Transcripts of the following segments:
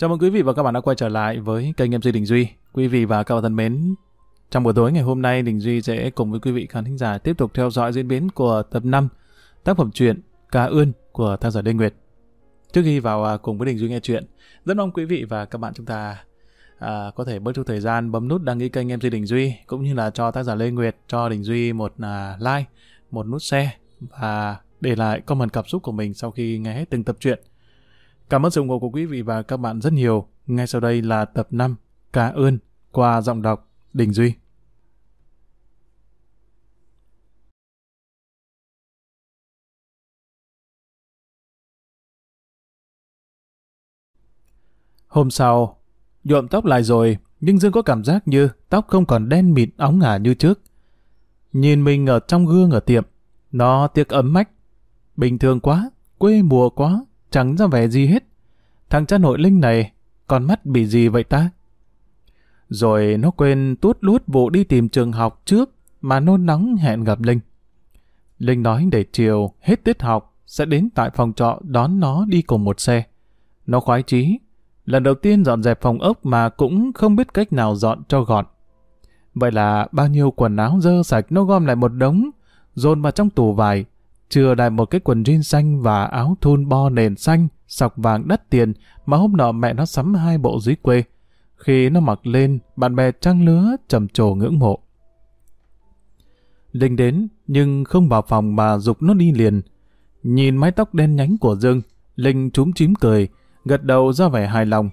Chào mừng quý vị và các bạn đã quay trở lại với kênh MC Đình Duy. Quý vị và các bạn thân mến, trong buổi tối ngày hôm nay, Đình Duy sẽ cùng với quý vị khán thính giả tiếp tục theo dõi diễn biến của tập 5 tác phẩm truyện Ca Ươn của tác giả Lê Nguyệt. Trước khi vào à, cùng với Đình Duy nghe chuyện, rất mong quý vị và các bạn chúng ta à, có thể bớt chút thời gian bấm nút đăng ký kênh MC Đình Duy cũng như là cho tác giả Lê Nguyệt cho Đình Duy một à, like, một nút share và để lại comment cảm xúc của mình sau khi nghe hết từng tập truyện. Cảm ơn sự ủng hộ của quý vị và các bạn rất nhiều. Ngay sau đây là tập 5 Cá ơn qua giọng đọc Đình Duy. Hôm sau, nhuộm tóc lại rồi, nhưng Dương có cảm giác như tóc không còn đen mịn óng ngả như trước. Nhìn mình ở trong gương ở tiệm, nó tiếc ấm mách. Bình thường quá, quê mùa quá, chẳng ra vẻ gì hết. Thằng cha nội Linh này, con mắt bị gì vậy ta? Rồi nó quên tuốt lút vụ đi tìm trường học trước mà nôn nóng hẹn gặp Linh. Linh nói để chiều hết tiết học sẽ đến tại phòng trọ đón nó đi cùng một xe. Nó khoái chí. Lần đầu tiên dọn dẹp phòng ốc mà cũng không biết cách nào dọn cho gọn. Vậy là bao nhiêu quần áo dơ sạch nó gom lại một đống, dồn vào trong tủ vải, chừa lại một cái quần jean xanh và áo thun bo nền xanh, sọc vàng đắt tiền mà hôm nọ mẹ nó sắm hai bộ dưới quê. Khi nó mặc lên, bạn bè trăng lứa trầm trồ ngưỡng mộ. Linh đến, nhưng không vào phòng mà dục nó đi liền. Nhìn mái tóc đen nhánh của Dương, Linh trúm chím cười, gật đầu ra vẻ hài lòng.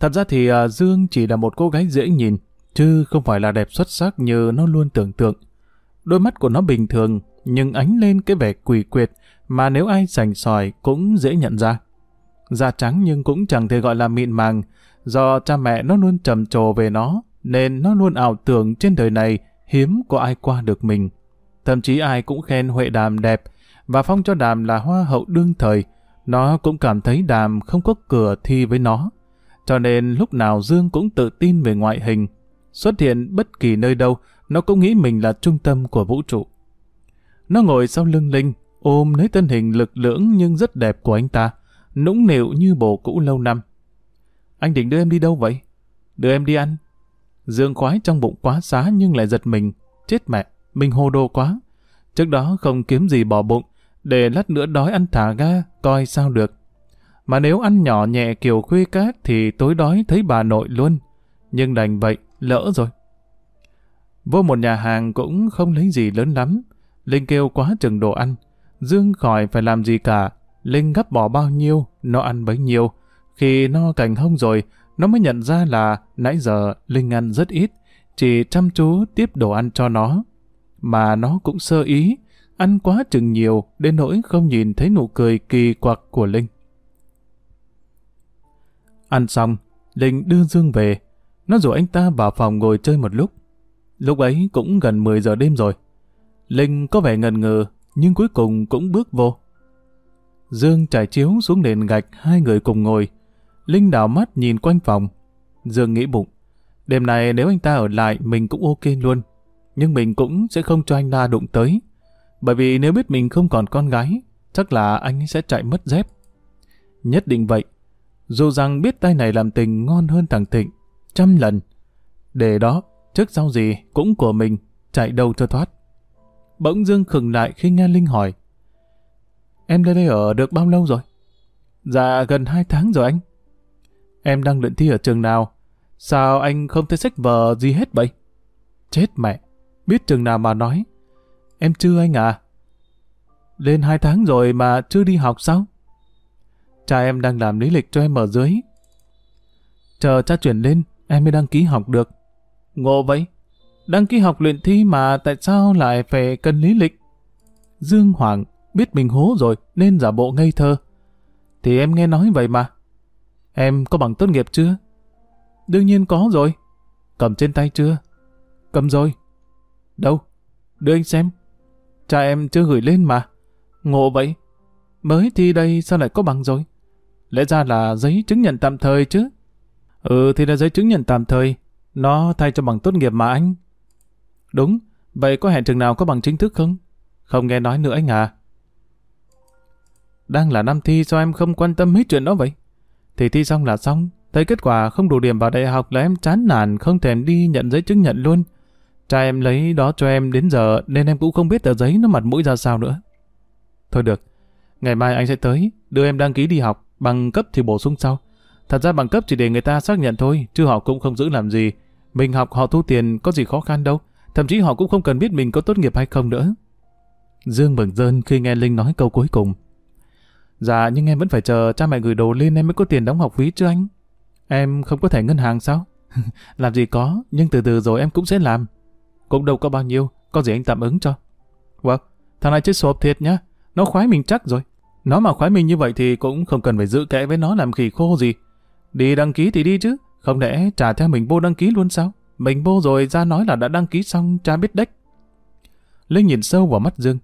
Thật ra thì à, Dương chỉ là một cô gái dễ nhìn, chứ không phải là đẹp xuất sắc như nó luôn tưởng tượng. Đôi mắt của nó bình thường, nhưng ánh lên cái vẻ quỷ quyệt mà nếu ai sành sỏi cũng dễ nhận ra. Da trắng nhưng cũng chẳng thể gọi là mịn màng, do cha mẹ nó luôn trầm trồ về nó, nên nó luôn ảo tưởng trên đời này hiếm có ai qua được mình. Thậm chí ai cũng khen Huệ Đàm đẹp, và phong cho Đàm là hoa hậu đương thời, nó cũng cảm thấy Đàm không có cửa thi với nó. Cho nên lúc nào Dương cũng tự tin về ngoại hình. Xuất hiện bất kỳ nơi đâu, nó cũng nghĩ mình là trung tâm của vũ trụ. Nó ngồi sau lưng Linh, ôm lấy thân hình lực lưỡng nhưng rất đẹp của anh ta, nũng nịu như bồ cũ lâu năm. Anh định đưa em đi đâu vậy? Đưa em đi ăn. Dương khoái trong bụng quá xá nhưng lại giật mình. Chết mẹ, mình hồ đồ quá. Trước đó không kiếm gì bỏ bụng, để lát nữa đói ăn thả ga, coi sao được. Mà nếu ăn nhỏ nhẹ kiểu khuê cát thì tối đói thấy bà nội luôn. Nhưng đành vậy, lỡ rồi. Vô một nhà hàng cũng không lấy gì lớn lắm. Linh kêu quá chừng đồ ăn. Dương khỏi phải làm gì cả. Linh gấp bỏ bao nhiêu, nó ăn bấy nhiêu. Khi no cành hông rồi, nó mới nhận ra là nãy giờ Linh ăn rất ít, chỉ chăm chú tiếp đồ ăn cho nó. Mà nó cũng sơ ý, ăn quá chừng nhiều đến nỗi không nhìn thấy nụ cười kỳ quặc của Linh. Ăn xong, Linh đưa Dương về. Nó rủ anh ta vào phòng ngồi chơi một lúc. Lúc ấy cũng gần 10 giờ đêm rồi. Linh có vẻ ngần ngừ, nhưng cuối cùng cũng bước vô. Dương trải chiếu xuống nền gạch hai người cùng ngồi. Linh đảo mắt nhìn quanh phòng. Dương nghĩ bụng. Đêm này nếu anh ta ở lại mình cũng ok luôn. Nhưng mình cũng sẽ không cho anh ta đụng tới. Bởi vì nếu biết mình không còn con gái, chắc là anh sẽ chạy mất dép. Nhất định vậy. Dù rằng biết tay này làm tình ngon hơn thằng Thịnh, trăm lần. Để đó, trước sau gì cũng của mình, chạy đâu cho thoát. Bỗng Dương khừng lại khi nghe Linh hỏi. Em lên đây ở được bao lâu rồi? Dạ gần hai tháng rồi anh. Em đang luyện thi ở trường nào? Sao anh không thấy sách vở gì hết vậy? Chết mẹ, biết trường nào mà nói. Em chưa anh à? Lên hai tháng rồi mà chưa đi học sao? Cha em đang làm lý lịch cho em ở dưới. Chờ cha chuyển lên, em mới đăng ký học được. Ngộ vậy? Đăng ký học luyện thi mà tại sao lại phải cần lý lịch? Dương Hoàng, biết mình hố rồi nên giả bộ ngây thơ. Thì em nghe nói vậy mà. Em có bằng tốt nghiệp chưa? Đương nhiên có rồi. Cầm trên tay chưa? Cầm rồi. Đâu? Đưa anh xem. Cha em chưa gửi lên mà. Ngộ vậy. Mới thi đây sao lại có bằng rồi? Lẽ ra là giấy chứng nhận tạm thời chứ. Ừ thì là giấy chứng nhận tạm thời. Nó thay cho bằng tốt nghiệp mà anh. Đúng. Vậy có hẹn chừng nào có bằng chính thức không? Không nghe nói nữa anh à. Đang là năm thi sao em không quan tâm hết chuyện đó vậy? Thì thi xong là xong, Thấy kết quả không đủ điểm vào đại học là em chán nản không thèm đi nhận giấy chứng nhận luôn. Cha em lấy đó cho em đến giờ nên em cũng không biết tờ giấy nó mặt mũi ra sao nữa. Thôi được, ngày mai anh sẽ tới, đưa em đăng ký đi học, bằng cấp thì bổ sung sau. Thật ra bằng cấp chỉ để người ta xác nhận thôi, chứ họ cũng không giữ làm gì. Mình học họ thu tiền có gì khó khăn đâu, thậm chí họ cũng không cần biết mình có tốt nghiệp hay không nữa. Dương mừng rơn khi nghe Linh nói câu cuối cùng. Dạ, nhưng em vẫn phải chờ cha mẹ gửi đồ lên em mới có tiền đóng học phí chứ anh. Em không có thẻ ngân hàng sao? làm gì có, nhưng từ từ rồi em cũng sẽ làm. Cũng đâu có bao nhiêu, có gì anh tạm ứng cho. Vâng thằng này chết sộp thiệt nhá. Nó khoái mình chắc rồi. Nó mà khoái mình như vậy thì cũng không cần phải giữ kẽ với nó làm khỉ khô gì. Đi đăng ký thì đi chứ, không lẽ trả theo mình vô đăng ký luôn sao? Mình vô rồi ra nói là đã đăng ký xong, cha biết đếch. Linh nhìn sâu vào mắt Dương.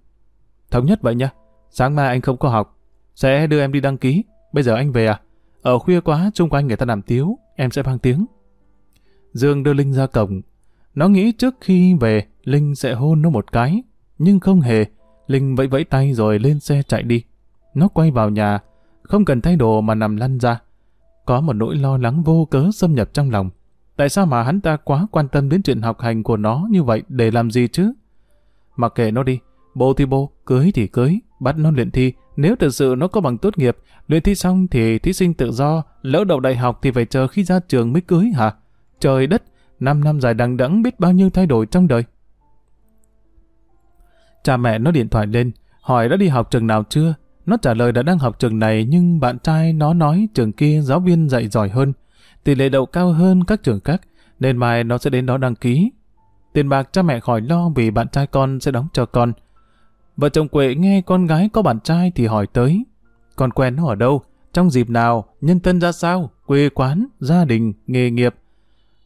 Thống nhất vậy nha, sáng mai anh không có học, sẽ đưa em đi đăng ký. Bây giờ anh về à? Ở khuya quá, chung quanh người ta làm tiếu, em sẽ vang tiếng. Dương đưa Linh ra cổng. Nó nghĩ trước khi về, Linh sẽ hôn nó một cái. Nhưng không hề, Linh vẫy vẫy tay rồi lên xe chạy đi. Nó quay vào nhà, không cần thay đồ mà nằm lăn ra. Có một nỗi lo lắng vô cớ xâm nhập trong lòng. Tại sao mà hắn ta quá quan tâm đến chuyện học hành của nó như vậy để làm gì chứ? Mặc kệ nó đi, bố thì bố, cưới thì cưới, bắt nó luyện thi. Nếu thật sự nó có bằng tốt nghiệp, luyện thi xong thì thí sinh tự do, lỡ đậu đại học thì phải chờ khi ra trường mới cưới hả? Trời đất, 5 năm dài đằng đẵng biết bao nhiêu thay đổi trong đời. Cha mẹ nó điện thoại lên, hỏi đã đi học trường nào chưa? Nó trả lời đã đang học trường này nhưng bạn trai nó nói trường kia giáo viên dạy giỏi hơn, tỷ lệ đậu cao hơn các trường khác, nên mai nó sẽ đến đó đăng ký. Tiền bạc cha mẹ khỏi lo vì bạn trai con sẽ đóng cho con. Vợ chồng Quệ nghe con gái có bạn trai thì hỏi tới. Con quen nó ở đâu? Trong dịp nào? Nhân thân ra sao? Quê quán? Gia đình? Nghề nghiệp?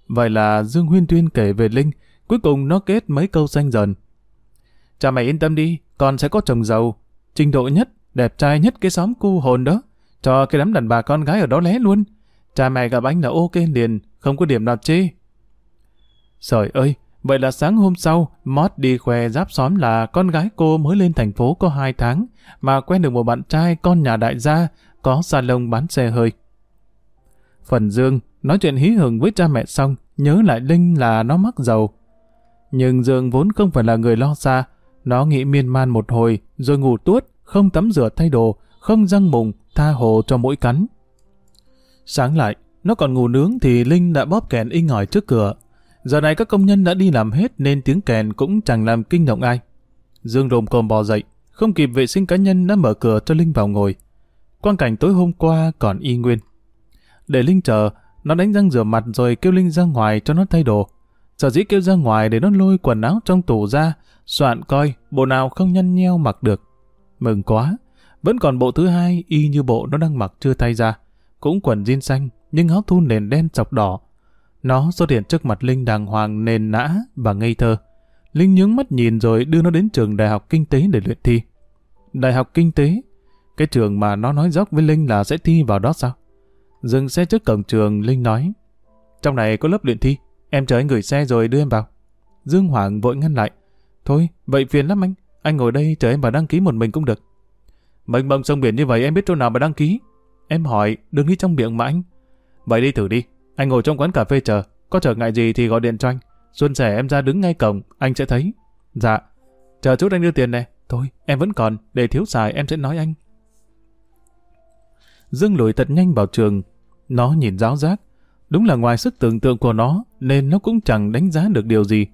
Vậy là Dương Huyên Tuyên kể về Linh, cuối cùng nó kết mấy câu xanh dần. Cha mẹ yên tâm đi, con sẽ có chồng giàu, trình độ nhất, đẹp trai nhất cái xóm cu hồn đó, cho cái đám đàn bà con gái ở đó lé luôn. Cha mẹ gặp anh là ok liền, không có điểm nào chi Trời ơi, vậy là sáng hôm sau, Mót đi khoe giáp xóm là con gái cô mới lên thành phố có 2 tháng, mà quen được một bạn trai con nhà đại gia, có salon bán xe hơi. Phần Dương, nói chuyện hí hửng với cha mẹ xong, nhớ lại Linh là nó mắc dầu. Nhưng Dương vốn không phải là người lo xa, nó nghĩ miên man một hồi, rồi ngủ tuốt, không tắm rửa thay đồ, không răng mùng, tha hồ cho mũi cắn. Sáng lại, nó còn ngủ nướng thì Linh đã bóp kèn in ngòi trước cửa. Giờ này các công nhân đã đi làm hết nên tiếng kèn cũng chẳng làm kinh động ai. Dương rồm cồm bò dậy, không kịp vệ sinh cá nhân đã mở cửa cho Linh vào ngồi. Quang cảnh tối hôm qua còn y nguyên. Để Linh chờ, nó đánh răng rửa mặt rồi kêu Linh ra ngoài cho nó thay đồ. Sở dĩ kêu ra ngoài để nó lôi quần áo trong tủ ra, soạn coi bộ nào không nhăn nheo mặc được. Mừng quá, vẫn còn bộ thứ hai y như bộ nó đang mặc chưa thay ra. Cũng quần jean xanh, nhưng áo thun nền đen chọc đỏ. Nó xuất hiện trước mặt Linh đàng hoàng nền nã và ngây thơ. Linh nhướng mắt nhìn rồi đưa nó đến trường Đại học Kinh tế để luyện thi. Đại học Kinh tế? Cái trường mà nó nói dốc với Linh là sẽ thi vào đó sao? Dừng xe trước cổng trường, Linh nói. Trong này có lớp luyện thi, em chờ anh gửi xe rồi đưa em vào. Dương Hoàng vội ngăn lại. Thôi, vậy phiền lắm anh. Anh ngồi đây chờ em vào đăng ký một mình cũng được. Mênh mông sông biển như vậy em biết chỗ nào mà đăng ký. Em hỏi, đừng đi trong miệng mà anh. Vậy đi thử đi, anh ngồi trong quán cà phê chờ, có trở ngại gì thì gọi điện cho anh. Xuân sẻ em ra đứng ngay cổng, anh sẽ thấy. Dạ, chờ chút anh đưa tiền nè. Thôi, em vẫn còn, để thiếu xài em sẽ nói anh. Dương lùi thật nhanh vào trường. Nó nhìn giáo giác. Đúng là ngoài sức tưởng tượng của nó, nên nó cũng chẳng đánh giá được điều gì.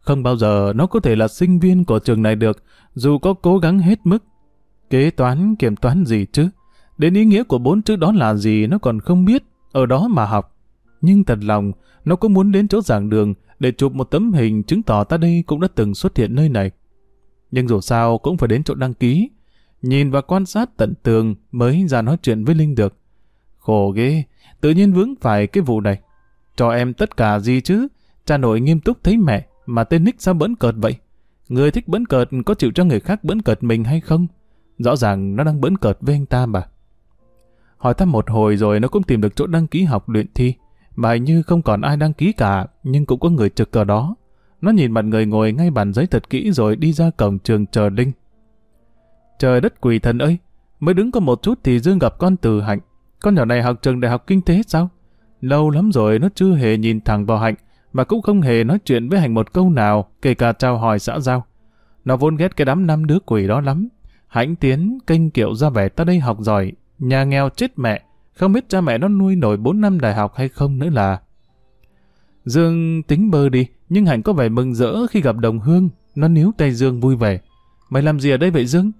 Không bao giờ nó có thể là sinh viên của trường này được, dù có cố gắng hết mức. Kế toán, kiểm toán gì chứ? Đến ý nghĩa của bốn chữ đó là gì nó còn không biết, ở đó mà học. Nhưng thật lòng, nó cũng muốn đến chỗ giảng đường để chụp một tấm hình chứng tỏ ta đây cũng đã từng xuất hiện nơi này. Nhưng dù sao cũng phải đến chỗ đăng ký, nhìn và quan sát tận tường mới ra nói chuyện với Linh được. Khổ ghê, tự nhiên vướng phải cái vụ này. Cho em tất cả gì chứ? Cha nội nghiêm túc thấy mẹ, mà tên Nick sao bấn cợt vậy? Người thích bấn cợt có chịu cho người khác bấn cợt mình hay không? Rõ ràng nó đang bấn cợt với anh ta mà. Hỏi thăm một hồi rồi nó cũng tìm được chỗ đăng ký học luyện thi. Mà hình như không còn ai đăng ký cả, nhưng cũng có người trực ở đó. Nó nhìn mặt người ngồi ngay bàn giấy thật kỹ rồi đi ra cổng trường chờ Linh. Trời đất quỷ thần ơi! Mới đứng có một chút thì Dương gặp con Từ Hạnh. Con nhỏ này học trường đại học kinh tế sao? Lâu lắm rồi nó chưa hề nhìn thẳng vào Hạnh, mà cũng không hề nói chuyện với Hạnh một câu nào, kể cả chào hỏi xã giao. Nó vốn ghét cái đám năm đứa quỷ đó lắm. Hạnh tiến, kênh kiệu ra vẻ ta đây học giỏi, nhà nghèo chết mẹ, không biết cha mẹ nó nuôi nổi 4 năm đại học hay không nữa là. Dương tính bơ đi, nhưng Hạnh có vẻ mừng rỡ khi gặp đồng hương, nó níu tay Dương vui vẻ. Mày làm gì ở đây vậy Dương?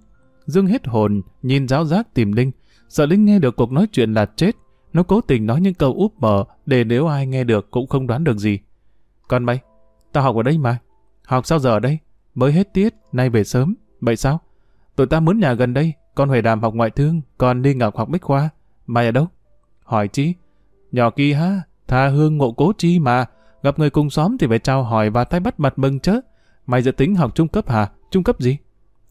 Dương hết hồn, nhìn giáo giác tìm Linh, sợ Linh nghe được cuộc nói chuyện là chết. Nó cố tình nói những câu úp mở để nếu ai nghe được cũng không đoán được gì. Còn mày, tao học ở đây mà. Học sao giờ ở đây? Mới hết tiết, nay về sớm. Vậy sao? Tụi ta muốn nhà gần đây, con Huệ Đàm học ngoại thương, còn đi Ngọc học bích khoa. Mày ở đâu? Hỏi chi? Nhỏ kỳ ha, tha hương ngộ cố chi mà. Gặp người cùng xóm thì phải trao hỏi và tay bắt mặt mừng chứ. Mày dự tính học trung cấp hả? Trung cấp gì?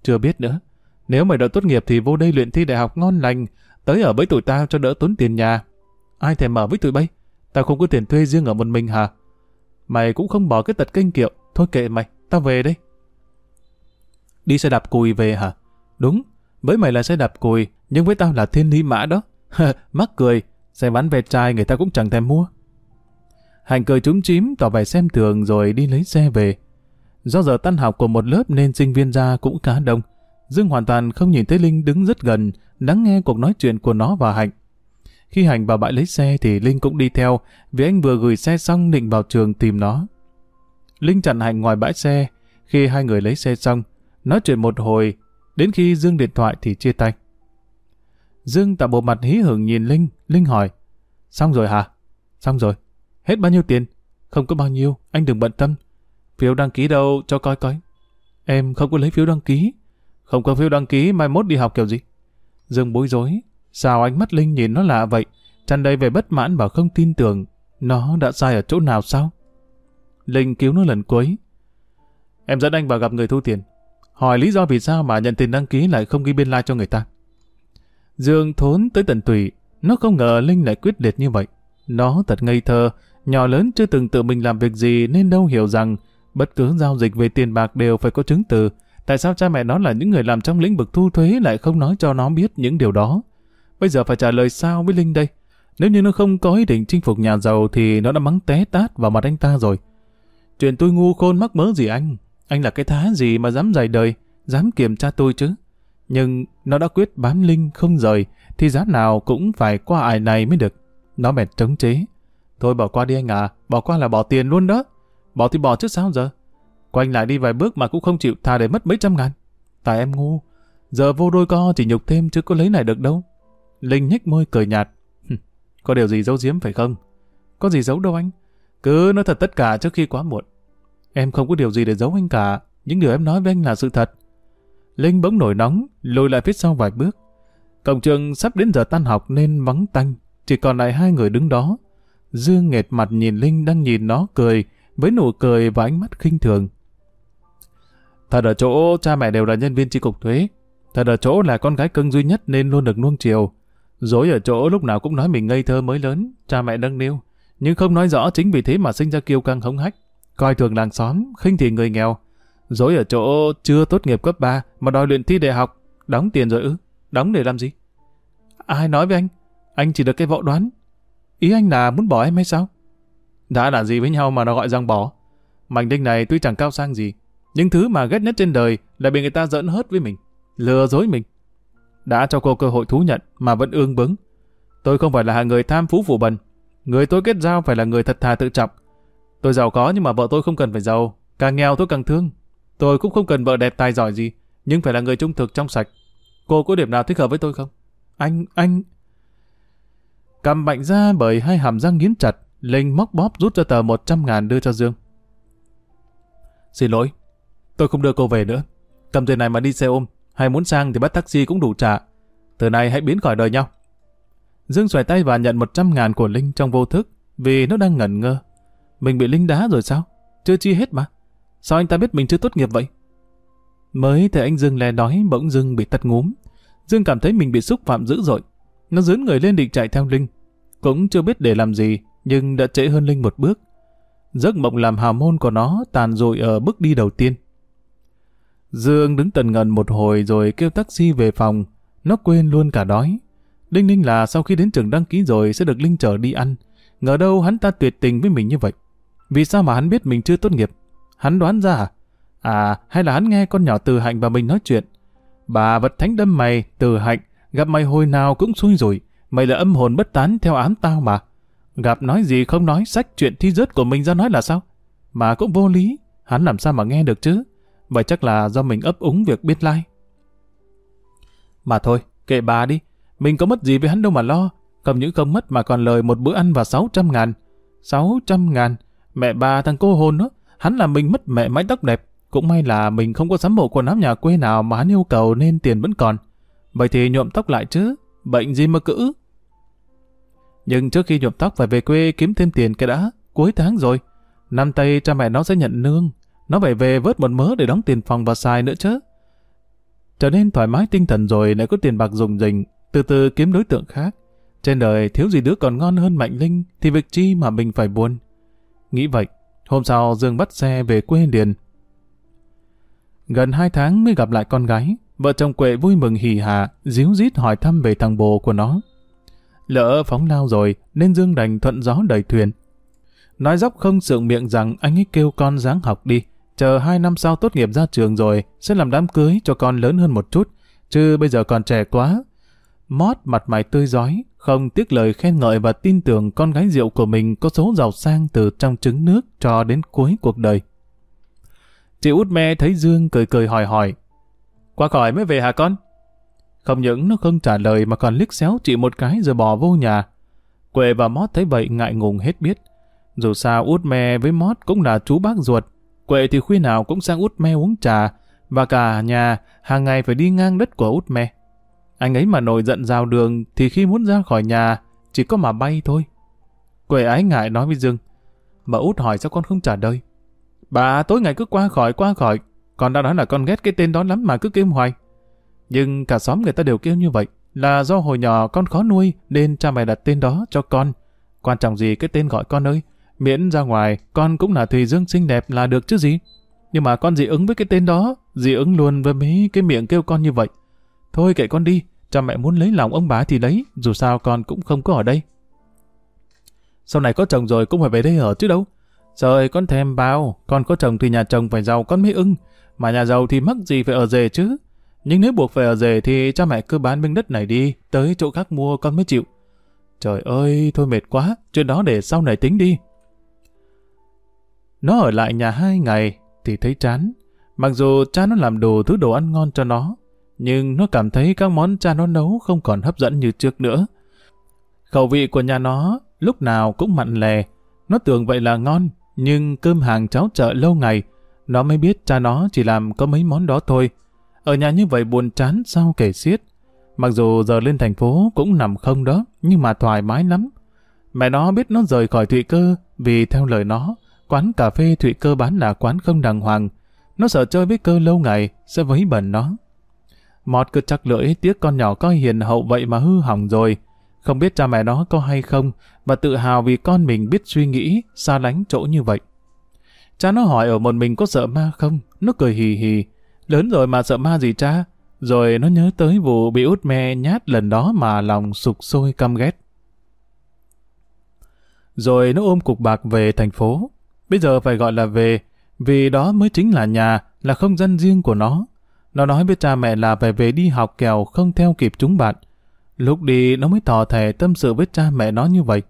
Chưa biết nữa. Nếu mày đợi tốt nghiệp thì vô đây luyện thi đại học ngon lành, tới ở với tụi tao cho đỡ tốn tiền nhà. Ai thèm mở với tụi bay? Tao không có tiền thuê riêng ở một mình hả? Mày cũng không bỏ cái tật kênh kiệu. Thôi kệ mày, tao về đây. Đi xe đạp cùi về hả? Đúng, với mày là xe đạp cùi, nhưng với tao là thiên lý mã đó. Mắc cười, xe bán ve chai người ta cũng chẳng thèm mua. Hành cười trúng chím tỏ vẻ xem thường rồi đi lấy xe về. Do giờ tan học của một lớp nên sinh viên ra cũng khá đông. Dương hoàn toàn không nhìn thấy Linh đứng rất gần, lắng nghe cuộc nói chuyện của nó và Hạnh. Khi hạnh vào bãi lấy xe thì Linh cũng đi theo, vì anh vừa gửi xe xong định vào trường tìm nó. Linh chặn Hạnh ngoài bãi xe, khi hai người lấy xe xong, nói chuyện một hồi, đến khi Dương điện thoại thì chia tay. Dương tạo bộ mặt hí hưởng nhìn Linh, Linh hỏi, xong rồi hả? Xong rồi. Hết bao nhiêu tiền? Không có bao nhiêu, anh đừng bận tâm. Phiếu đăng ký đâu, cho coi coi. Em không có lấy phiếu đăng ký. Không có phiếu đăng ký, mai mốt đi học kiểu gì? Dương bối rối. Sao ánh mắt Linh nhìn nó lạ vậy? Tràn đầy về bất mãn và không tin tưởng. Nó đã sai ở chỗ nào sao? Linh cứu nó lần cuối. Em dẫn anh vào gặp người thu tiền. Hỏi lý do vì sao mà nhận tiền đăng ký lại không ghi biên lai like cho người ta. Dương thốn tới tận tùy. Nó không ngờ Linh lại quyết liệt như vậy. Nó thật ngây thơ, nhỏ lớn chưa từng tự mình làm việc gì nên đâu hiểu rằng bất cứ giao dịch về tiền bạc đều phải có chứng từ. Tại sao cha mẹ nó là những người làm trong lĩnh vực thu thuế lại không nói cho nó biết những điều đó? Bây giờ phải trả lời sao với Linh đây? Nếu như nó không có ý định chinh phục nhà giàu thì nó đã mắng té tát vào mặt anh ta rồi. Chuyện tôi ngu khôn mắc mớ gì anh? Anh là cái thá gì mà dám dày đời, dám kiểm tra tôi chứ? Nhưng nó đã quyết bám Linh không rời, thì giá nào cũng phải qua ải này mới được. Nó mệt chống chế. Thôi bỏ qua đi anh à, bỏ qua là bỏ tiền luôn đó. Bỏ thì bỏ chứ sao giờ? Quanh lại đi vài bước mà cũng không chịu thà để mất mấy trăm ngàn. Tại em ngu. Giờ vô đôi co chỉ nhục thêm chứ có lấy này được đâu. Linh nhếch môi cười nhạt. có điều gì giấu giếm phải không? Có gì giấu đâu anh. Cứ nói thật tất cả trước khi quá muộn. Em không có điều gì để giấu anh cả. Những điều em nói với anh là sự thật. Linh bỗng nổi nóng, lùi lại phía sau vài bước. Cổng trường sắp đến giờ tan học nên vắng tanh. Chỉ còn lại hai người đứng đó. Dương nghệt mặt nhìn Linh đang nhìn nó cười, với nụ cười và ánh mắt khinh thường. Thật ở chỗ cha mẹ đều là nhân viên tri cục thuế. Thật ở chỗ là con gái cưng duy nhất nên luôn được nuông chiều. Dối ở chỗ lúc nào cũng nói mình ngây thơ mới lớn, cha mẹ nâng niu. Nhưng không nói rõ chính vì thế mà sinh ra kiêu căng hống hách. Coi thường làng xóm, khinh thì người nghèo. Dối ở chỗ chưa tốt nghiệp cấp 3 mà đòi luyện thi đại học. Đóng tiền rồi ư? Đóng để làm gì? Ai nói với anh? Anh chỉ được cái võ đoán. Ý anh là muốn bỏ em hay sao? Đã là gì với nhau mà nó gọi rằng bỏ? Mảnh đinh này tuy chẳng cao sang gì, nhưng thứ mà ghét nhất trên đời là bị người ta giỡn hớt với mình, lừa dối mình. Đã cho cô cơ hội thú nhận mà vẫn ương bướng. Tôi không phải là người tham phú phụ bần. Người tôi kết giao phải là người thật thà tự trọng. Tôi giàu có nhưng mà vợ tôi không cần phải giàu. Càng nghèo tôi càng thương. Tôi cũng không cần vợ đẹp tài giỏi gì, nhưng phải là người trung thực trong sạch. Cô có điểm nào thích hợp với tôi không? Anh, anh... Cầm mạnh ra bởi hai hàm răng nghiến chặt, Linh móc bóp rút ra tờ 100 ngàn đưa cho Dương. Xin lỗi, tôi không đưa cô về nữa. Cầm tiền này mà đi xe ôm, hay muốn sang thì bắt taxi cũng đủ trả. Từ nay hãy biến khỏi đời nhau. Dương xoài tay và nhận 100 ngàn của Linh trong vô thức, vì nó đang ngẩn ngơ. Mình bị Linh đá rồi sao? Chưa chi hết mà. Sao anh ta biết mình chưa tốt nghiệp vậy? Mới thấy anh Dương lè đói bỗng Dương bị tật ngúm. Dương cảm thấy mình bị xúc phạm dữ dội. Nó dướn người lên định chạy theo Linh. Cũng chưa biết để làm gì, nhưng đã trễ hơn Linh một bước. Giấc mộng làm hào môn của nó tàn rồi ở bước đi đầu tiên. Dương đứng tần ngần một hồi rồi kêu taxi về phòng. Nó quên luôn cả đói. Đinh ninh là sau khi đến trường đăng ký rồi sẽ được Linh chở đi ăn. Ngờ đâu hắn ta tuyệt tình với mình như vậy. Vì sao mà hắn biết mình chưa tốt nghiệp? Hắn đoán ra à? À, hay là hắn nghe con nhỏ từ hạnh và mình nói chuyện? Bà vật thánh đâm mày, từ hạnh, gặp mày hồi nào cũng xui rủi. Mày là âm hồn bất tán theo ám tao mà. Gặp nói gì không nói, sách chuyện thi rớt của mình ra nói là sao? Mà cũng vô lý, hắn làm sao mà nghe được chứ? Vậy chắc là do mình ấp úng việc biết lai. Mà thôi, kệ bà đi, mình có mất gì với hắn đâu mà lo. Không những không mất mà còn lời một bữa ăn và 600 ngàn. 600 ngàn, mẹ bà thằng cô hồn đó, hắn làm mình mất mẹ mái tóc đẹp. Cũng may là mình không có sắm bộ quần áo nhà quê nào mà hắn yêu cầu nên tiền vẫn còn. Vậy thì nhuộm tóc lại chứ, bệnh gì mà cữ. Nhưng trước khi nhuộm tóc phải về quê kiếm thêm tiền cái đã, cuối tháng rồi. Năm tay cha mẹ nó sẽ nhận nương, nó phải về vớt một mớ để đóng tiền phòng và xài nữa chứ. Trở nên thoải mái tinh thần rồi lại có tiền bạc dùng dình, từ từ kiếm đối tượng khác. Trên đời thiếu gì đứa còn ngon hơn Mạnh Linh thì việc chi mà mình phải buồn. Nghĩ vậy, hôm sau Dương bắt xe về quê liền. Gần hai tháng mới gặp lại con gái, vợ chồng Quệ vui mừng hỉ hà, díu dít hỏi thăm về thằng bồ của nó. Lỡ phóng lao rồi, nên Dương đành thuận gió đầy thuyền. Nói dốc không sượng miệng rằng anh ấy kêu con dáng học đi, chờ hai năm sau tốt nghiệp ra trường rồi, sẽ làm đám cưới cho con lớn hơn một chút, chứ bây giờ còn trẻ quá. Mót mặt mày tươi giói, không tiếc lời khen ngợi và tin tưởng con gái rượu của mình có số giàu sang từ trong trứng nước cho đến cuối cuộc đời. Chị út me thấy Dương cười cười hỏi hỏi. Qua khỏi mới về hả con? Không những nó không trả lời mà còn liếc xéo chị một cái rồi bỏ vô nhà. Quệ và Mót thấy vậy ngại ngùng hết biết. Dù sao út me với Mót cũng là chú bác ruột. Quệ thì khuya nào cũng sang út me uống trà. Và cả nhà hàng ngày phải đi ngang đất của út me. Anh ấy mà nổi giận rào đường thì khi muốn ra khỏi nhà, chỉ có mà bay thôi. Quệ ái ngại nói với Dương. Mà út hỏi sao con không trả lời. Bà, tối ngày cứ qua khỏi qua khỏi. Con đã nói là con ghét cái tên đó lắm mà cứ kêu hoài. Nhưng cả xóm người ta đều kêu như vậy. Là do hồi nhỏ con khó nuôi nên cha mẹ đặt tên đó cho con. Quan trọng gì cái tên gọi con ơi. Miễn ra ngoài, con cũng là Thùy Dương xinh đẹp là được chứ gì. Nhưng mà con dị ứng với cái tên đó. Dị ứng luôn với mấy cái miệng kêu con như vậy. Thôi kệ con đi. Cha mẹ muốn lấy lòng ông bà thì lấy. Dù sao con cũng không có ở đây. Sau này có chồng rồi cũng phải về đây ở chứ đâu. Trời con thèm bao, con có chồng thì nhà chồng phải giàu con mới ưng, mà nhà giàu thì mắc gì phải ở rể chứ. Nhưng nếu buộc phải ở rể thì cha mẹ cứ bán miếng đất này đi, tới chỗ khác mua con mới chịu. Trời ơi, thôi mệt quá, chuyện đó để sau này tính đi. Nó ở lại nhà hai ngày thì thấy chán. Mặc dù cha nó làm đồ thứ đồ ăn ngon cho nó, nhưng nó cảm thấy các món cha nó nấu không còn hấp dẫn như trước nữa. Khẩu vị của nhà nó lúc nào cũng mặn lè, nó tưởng vậy là ngon, nhưng cơm hàng cháo chợ lâu ngày, nó mới biết cha nó chỉ làm có mấy món đó thôi. Ở nhà như vậy buồn chán sao kể xiết. Mặc dù giờ lên thành phố cũng nằm không đó, nhưng mà thoải mái lắm. Mẹ nó biết nó rời khỏi Thụy Cơ vì theo lời nó, quán cà phê Thụy Cơ bán là quán không đàng hoàng. Nó sợ chơi với cơ lâu ngày sẽ vấy bẩn nó. Mọt cứ chắc lưỡi tiếc con nhỏ coi hiền hậu vậy mà hư hỏng rồi. Không biết cha mẹ nó có hay không, và tự hào vì con mình biết suy nghĩ, xa lánh chỗ như vậy. Cha nó hỏi ở một mình có sợ ma không? Nó cười hì hì. Lớn rồi mà sợ ma gì cha? Rồi nó nhớ tới vụ bị út me nhát lần đó mà lòng sụp sôi căm ghét. Rồi nó ôm cục bạc về thành phố. Bây giờ phải gọi là về, vì đó mới chính là nhà, là không gian riêng của nó. Nó nói với cha mẹ là phải về đi học kèo không theo kịp chúng bạn. Lúc đi nó mới tỏ thể tâm sự với cha mẹ nó như vậy.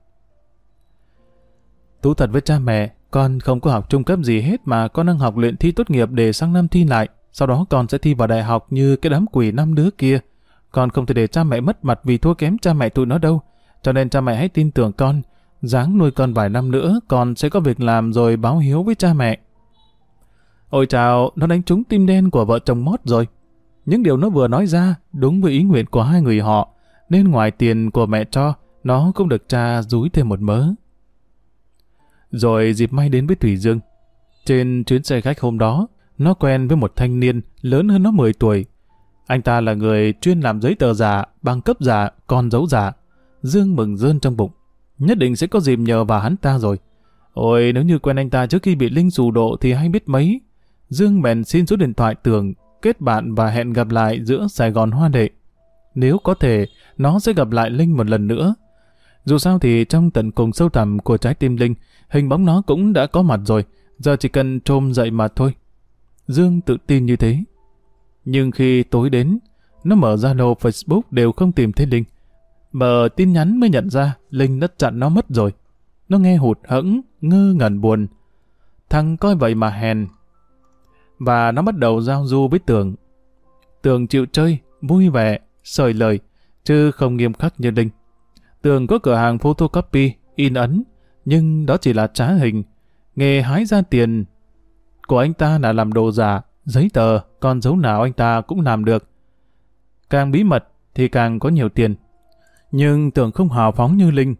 Tú thật với cha mẹ, con không có học trung cấp gì hết mà con đang học luyện thi tốt nghiệp để sang năm thi lại. Sau đó con sẽ thi vào đại học như cái đám quỷ năm đứa kia. Con không thể để cha mẹ mất mặt vì thua kém cha mẹ tụi nó đâu. Cho nên cha mẹ hãy tin tưởng con. Ráng nuôi con vài năm nữa, con sẽ có việc làm rồi báo hiếu với cha mẹ. Ôi chào, nó đánh trúng tim đen của vợ chồng mót rồi. Những điều nó vừa nói ra đúng với ý nguyện của hai người họ, nên ngoài tiền của mẹ cho, nó cũng được cha rúi thêm một mớ. Rồi dịp may đến với Thủy Dương. Trên chuyến xe khách hôm đó, nó quen với một thanh niên lớn hơn nó 10 tuổi. Anh ta là người chuyên làm giấy tờ giả, bằng cấp giả, con dấu giả. Dương mừng rơn trong bụng. Nhất định sẽ có dịp nhờ vào hắn ta rồi. Ôi, nếu như quen anh ta trước khi bị Linh xù độ thì hay biết mấy. Dương bèn xin số điện thoại tường kết bạn và hẹn gặp lại giữa Sài Gòn Hoa Đệ. Nếu có thể, nó sẽ gặp lại Linh một lần nữa. Dù sao thì trong tận cùng sâu thẳm của trái tim Linh, hình bóng nó cũng đã có mặt rồi, giờ chỉ cần trôm dậy mà thôi. Dương tự tin như thế. Nhưng khi tối đến, nó mở Zalo Facebook đều không tìm thấy Linh. Mở tin nhắn mới nhận ra Linh đã chặn nó mất rồi. Nó nghe hụt hẫng, ngơ ngẩn buồn. Thằng coi vậy mà hèn. Và nó bắt đầu giao du với Tường. Tường chịu chơi, vui vẻ, sời lời, chứ không nghiêm khắc như Linh. Tường có cửa hàng photocopy, in ấn, nhưng đó chỉ là trá hình. Nghề hái ra tiền của anh ta là làm đồ giả, giấy tờ, con dấu nào anh ta cũng làm được. Càng bí mật thì càng có nhiều tiền. Nhưng Tường không hào phóng như Linh.